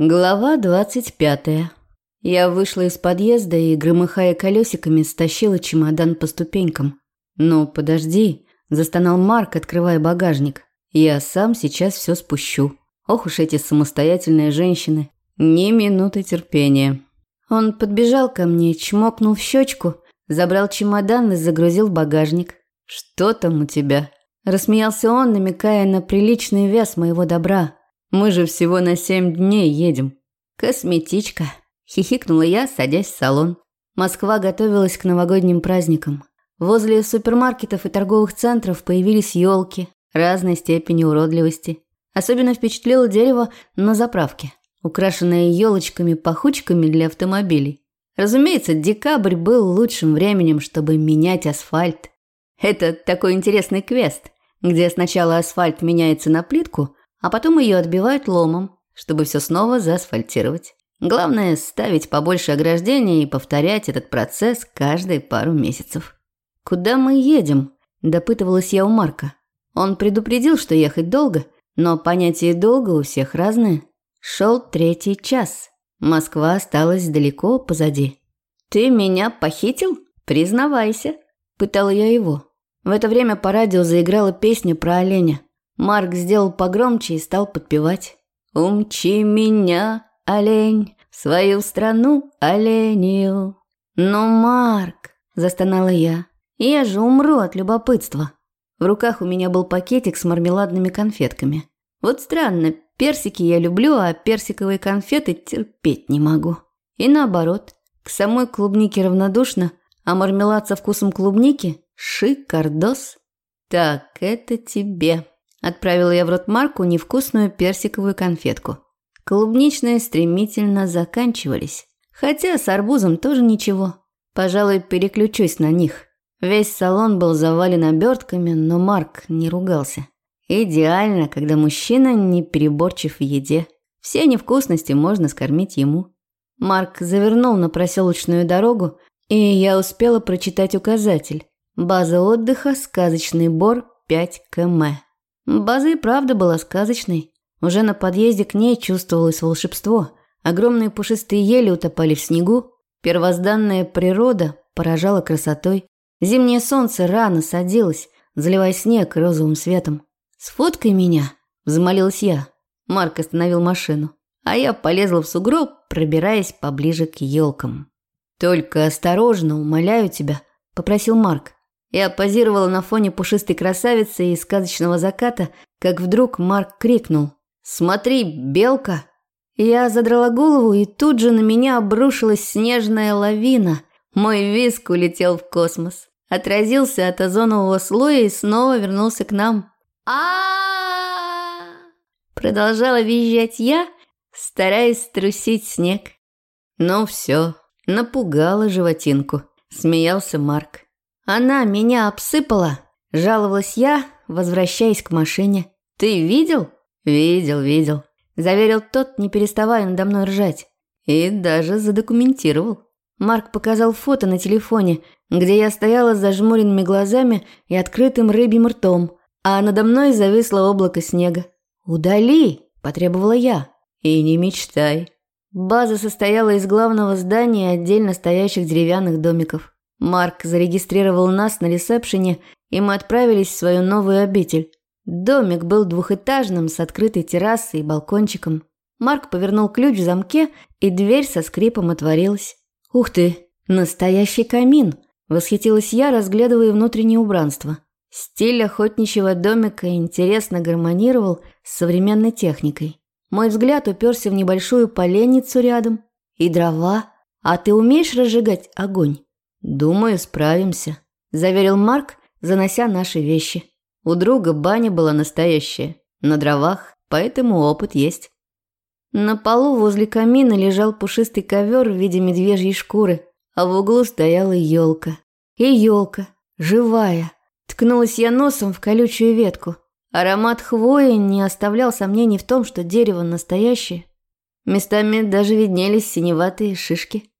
Глава двадцать пятая. Я вышла из подъезда и, громыхая колесиками, стащила чемодан по ступенькам. «Ну, подожди», – застонал Марк, открывая багажник. «Я сам сейчас все спущу. Ох уж эти самостоятельные женщины. Ни минуты терпения». Он подбежал ко мне, чмокнул в щечку, забрал чемодан и загрузил в багажник. «Что там у тебя?» Рассмеялся он, намекая на приличный вес моего добра. Мы же всего на семь дней едем. Косметичка. Хихикнула я, садясь в салон. Москва готовилась к новогодним праздникам. Возле супермаркетов и торговых центров появились елки разной степени уродливости. Особенно впечатлило дерево на заправке, украшенное елочками-пахучками для автомобилей. Разумеется, декабрь был лучшим временем, чтобы менять асфальт. Это такой интересный квест, где сначала асфальт меняется на плитку, а потом ее отбивают ломом, чтобы все снова заасфальтировать. Главное – ставить побольше ограждений и повторять этот процесс каждые пару месяцев. «Куда мы едем?» – допытывалась я у Марка. Он предупредил, что ехать долго, но понятие «долго» у всех разное. Шел третий час. Москва осталась далеко позади. «Ты меня похитил? Признавайся!» – пытала я его. В это время по радио заиграла песня про оленя. Марк сделал погромче и стал подпевать. «Умчи меня, олень, в свою страну оленью». «Ну, Марк!» – застонала я. «Я же умру от любопытства». В руках у меня был пакетик с мармеладными конфетками. Вот странно, персики я люблю, а персиковые конфеты терпеть не могу. И наоборот, к самой клубнике равнодушно, а мармелад со вкусом клубники – шикардос. Так, это тебе. Отправила я в рот Марку невкусную персиковую конфетку. Клубничные стремительно заканчивались. Хотя с арбузом тоже ничего. Пожалуй, переключусь на них. Весь салон был завален обертками, но Марк не ругался. Идеально, когда мужчина не переборчив в еде. Все невкусности можно скормить ему. Марк завернул на проселочную дорогу, и я успела прочитать указатель. База отдыха «Сказочный бор» 5 км. База и правда была сказочной. Уже на подъезде к ней чувствовалось волшебство. Огромные пушистые ели утопали в снегу. Первозданная природа поражала красотой. Зимнее солнце рано садилось, заливая снег розовым светом. «Сфоткай меня!» – взмолилась я. Марк остановил машину, а я полезла в сугроб, пробираясь поближе к елкам. «Только осторожно, умоляю тебя», – попросил Марк. Я позировала на фоне пушистой красавицы и сказочного заката, как вдруг Марк крикнул «Смотри, белка!». Я задрала голову, и тут же на меня обрушилась снежная лавина. Мой виск улетел в космос, отразился от озонового слоя и снова вернулся к нам. а Продолжала визжать я, стараясь струсить снег. Ну все, напугала животинку, смеялся Марк. Она меня обсыпала, жаловалась я, возвращаясь к машине. Ты видел? Видел, видел. Заверил тот, не переставая надо мной ржать. И даже задокументировал. Марк показал фото на телефоне, где я стояла с зажмуренными глазами и открытым рыбьим ртом, а надо мной зависло облако снега. «Удали!» – потребовала я. «И не мечтай». База состояла из главного здания и отдельно стоящих деревянных домиков. Марк зарегистрировал нас на ресепшене, и мы отправились в свою новую обитель. Домик был двухэтажным с открытой террасой и балкончиком. Марк повернул ключ в замке, и дверь со скрипом отворилась. «Ух ты, настоящий камин!» – восхитилась я, разглядывая внутреннее убранство. Стиль охотничьего домика интересно гармонировал с современной техникой. Мой взгляд уперся в небольшую поленницу рядом. И дрова. А ты умеешь разжигать огонь? «Думаю, справимся», – заверил Марк, занося наши вещи. У друга баня была настоящая, на дровах, поэтому опыт есть. На полу возле камина лежал пушистый ковер в виде медвежьей шкуры, а в углу стояла елка. И елка, живая. Ткнулась я носом в колючую ветку. Аромат хвои не оставлял сомнений в том, что дерево настоящее. Местами даже виднелись синеватые шишки.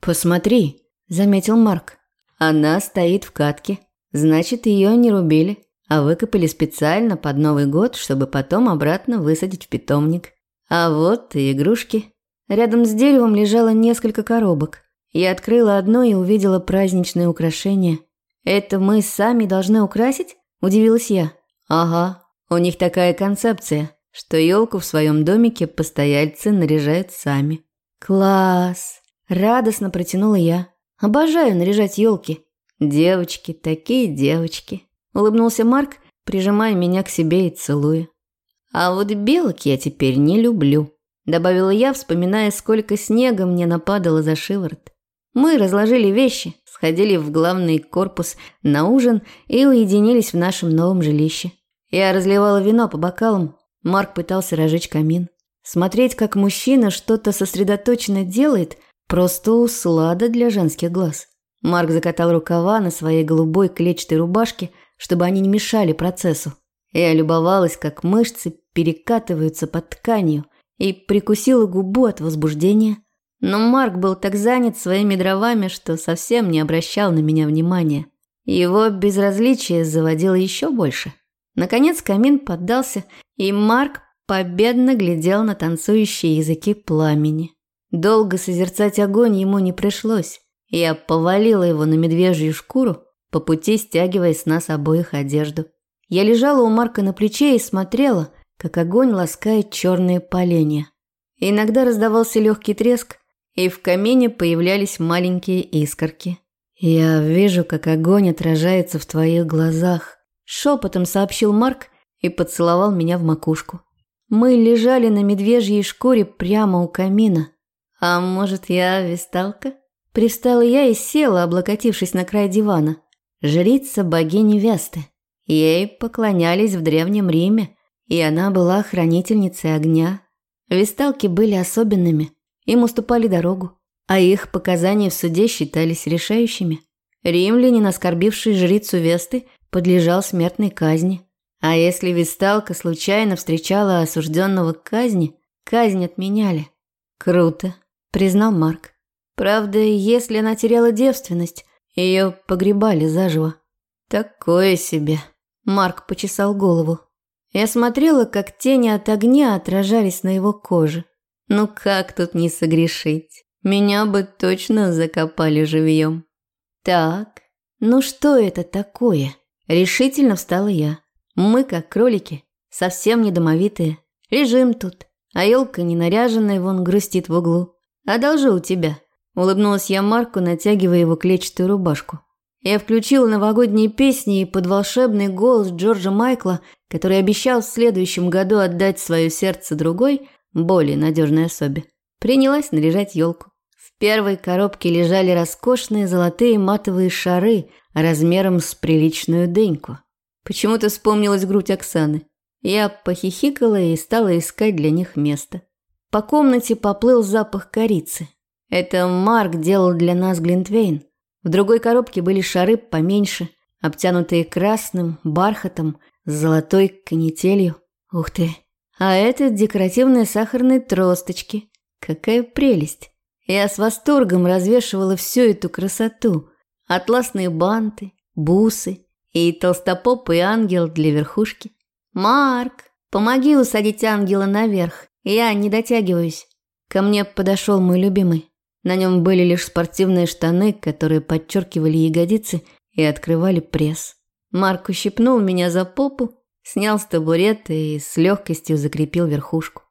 «Посмотри», заметил Марк. Она стоит в катке. Значит, ее не рубили, а выкопали специально под Новый год, чтобы потом обратно высадить в питомник. А вот и игрушки. Рядом с деревом лежало несколько коробок. Я открыла одну и увидела праздничное украшение. «Это мы сами должны украсить?» – удивилась я. «Ага, у них такая концепция, что елку в своем домике постояльцы наряжают сами». «Класс!» – радостно протянула я. «Обожаю наряжать елки». «Девочки, такие девочки!» – улыбнулся Марк, прижимая меня к себе и целуя. «А вот белок я теперь не люблю», – добавила я, вспоминая, сколько снега мне нападало за шиворот. Мы разложили вещи, сходили в главный корпус на ужин и уединились в нашем новом жилище. Я разливала вино по бокалам, Марк пытался разжечь камин. Смотреть, как мужчина что-то сосредоточенно делает, просто услада для женских глаз. Марк закатал рукава на своей голубой клетчатой рубашке, чтобы они не мешали процессу. Я любовалась, как мышцы перекатываются под тканью, и прикусила губу от возбуждения. Но Марк был так занят своими дровами, что совсем не обращал на меня внимания. Его безразличие заводило еще больше. Наконец камин поддался, и Марк победно глядел на танцующие языки пламени. Долго созерцать огонь ему не пришлось. Я повалила его на медвежью шкуру, по пути стягивая с нас обоих одежду. Я лежала у Марка на плече и смотрела, как огонь ласкает черные поленья. Иногда раздавался легкий треск, и в камине появлялись маленькие искорки. «Я вижу, как огонь отражается в твоих глазах», – шепотом сообщил Марк и поцеловал меня в макушку. Мы лежали на медвежьей шкуре прямо у камина. «А может, я висталка?» Пристала я и села, облокотившись на край дивана. Жрица богини Весты. Ей поклонялись в Древнем Риме, и она была хранительницей огня. Висталки были особенными, им уступали дорогу, а их показания в суде считались решающими. Римлянин, оскорбивший жрицу Весты, подлежал смертной казни. А если висталка случайно встречала осужденного к казни, казнь отменяли. Круто, признал Марк. Правда, если она теряла девственность, ее погребали заживо. Такое себе. Марк почесал голову. Я смотрела, как тени от огня отражались на его коже. Ну как тут не согрешить? Меня бы точно закопали живьем. Так, ну что это такое? Решительно встала я. Мы, как кролики, совсем не домовитые. Лежим тут, а елка ненаряженная вон грустит в углу. Одолжу у тебя. Улыбнулась я Марку, натягивая его клетчатую рубашку. Я включила новогодние песни и под волшебный голос Джорджа Майкла, который обещал в следующем году отдать свое сердце другой, более надежной особе, принялась наряжать елку. В первой коробке лежали роскошные золотые матовые шары размером с приличную дыньку. Почему-то вспомнилась грудь Оксаны. Я похихикала и стала искать для них место. По комнате поплыл запах корицы. Это Марк делал для нас Глинтвейн. В другой коробке были шары поменьше, обтянутые красным бархатом с золотой канителью. Ух ты! А это декоративные сахарные тросточки. Какая прелесть! Я с восторгом развешивала всю эту красоту. Атласные банты, бусы и толстопопый ангел для верхушки. «Марк, помоги усадить ангела наверх, я не дотягиваюсь». Ко мне подошел мой любимый. На нем были лишь спортивные штаны, которые подчеркивали ягодицы и открывали пресс. Марк ущипнул меня за попу Снял с табурета и с легкостью закрепил верхушку.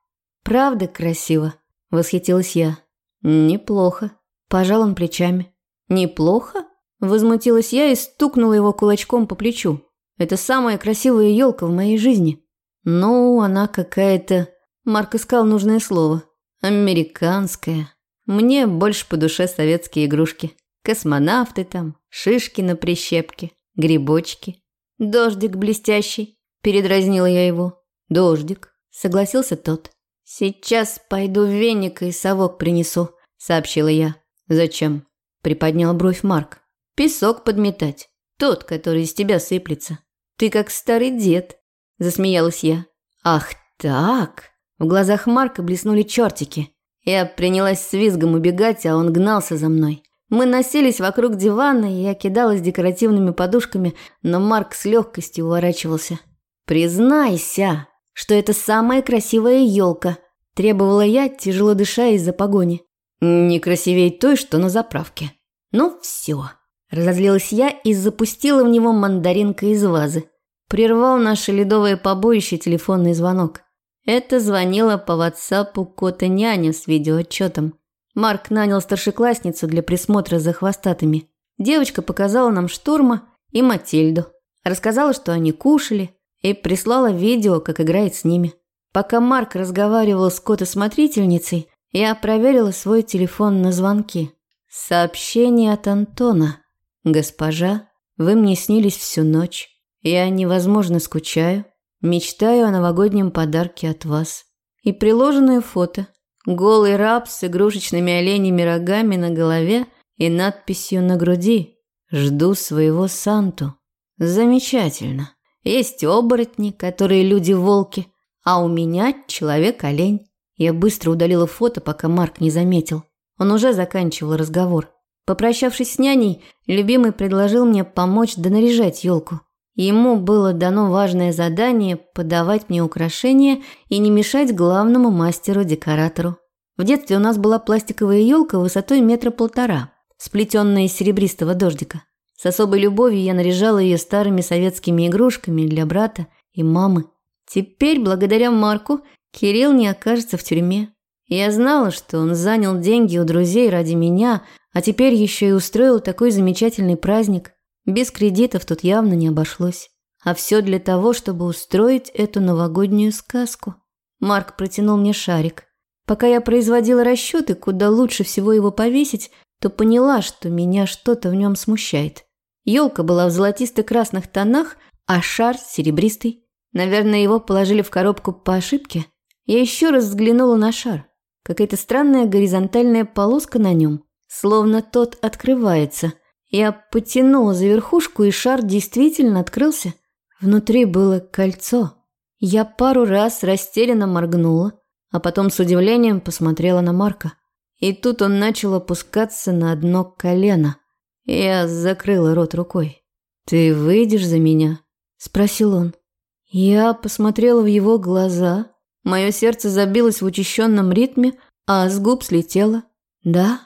«Правда красиво?» – восхитилась я. «Неплохо». Пожал он плечами. «Неплохо?» – возмутилась я и стукнула его кулачком по плечу. «Это самая красивая елка в моей жизни». «Ну, она какая-то...» Марк искал нужное слово. «Американская». Мне больше по душе советские игрушки. Космонавты там, шишки на прищепке, грибочки. Дождик блестящий. Передразнила я его. «Дождик», — согласился тот. «Сейчас пойду веник и совок принесу», — сообщила я. «Зачем?» — приподнял бровь Марк. «Песок подметать. Тот, который из тебя сыплется. Ты как старый дед», — засмеялась я. «Ах так!» В глазах Марка блеснули чертики. Я принялась с визгом убегать, а он гнался за мной. Мы носились вокруг дивана, и я кидалась декоративными подушками, но Марк с легкостью уворачивался. «Признайся, что это самая красивая елка», – Требовала я, тяжело дыша из-за погони. Не красивей той, что на заправке. Ну все. Разозлилась я и запустила в него мандаринкой из вазы. Прервал наше ледовое побоище телефонный звонок. Это звонила по ватсапу кота няня с видеоотчетом. Марк нанял старшеклассницу для присмотра за хвостатыми. Девочка показала нам Штурма и Матильду. Рассказала, что они кушали, и прислала видео, как играет с ними. Пока Марк разговаривал с котосмотрительницей, я проверила свой телефон на звонки. Сообщение от Антона. «Госпожа, вы мне снились всю ночь. Я невозможно скучаю. Мечтаю о новогоднем подарке от вас». И приложенное фото. Голый раб с игрушечными оленями рогами на голове и надписью на груди «Жду своего Санту». Замечательно. Есть оборотни, которые люди-волки, а у меня человек-олень. Я быстро удалила фото, пока Марк не заметил. Он уже заканчивал разговор. Попрощавшись с няней, любимый предложил мне помочь донаряжать елку. Ему было дано важное задание подавать мне украшения и не мешать главному мастеру-декоратору. В детстве у нас была пластиковая елка высотой метра полтора, сплетенная из серебристого дождика. С особой любовью я наряжала ее старыми советскими игрушками для брата и мамы. Теперь, благодаря Марку, Кирилл не окажется в тюрьме. Я знала, что он занял деньги у друзей ради меня, а теперь еще и устроил такой замечательный праздник. Без кредитов тут явно не обошлось. А все для того, чтобы устроить эту новогоднюю сказку. Марк протянул мне шарик. Пока я производила расчеты, куда лучше всего его повесить, то поняла, что меня что-то в нем смущает. Елка была в золотисто-красных тонах, а шар серебристый. Наверное, его положили в коробку по ошибке. Я еще раз взглянула на шар. Какая-то странная горизонтальная полоска на нем, словно тот открывается. Я потянула за верхушку, и шар действительно открылся. Внутри было кольцо. Я пару раз растерянно моргнула, а потом с удивлением посмотрела на Марка. И тут он начал опускаться на одно колено. Я закрыла рот рукой. «Ты выйдешь за меня?» – спросил он. Я посмотрела в его глаза. Мое сердце забилось в учащенном ритме, а с губ слетело. «Да?»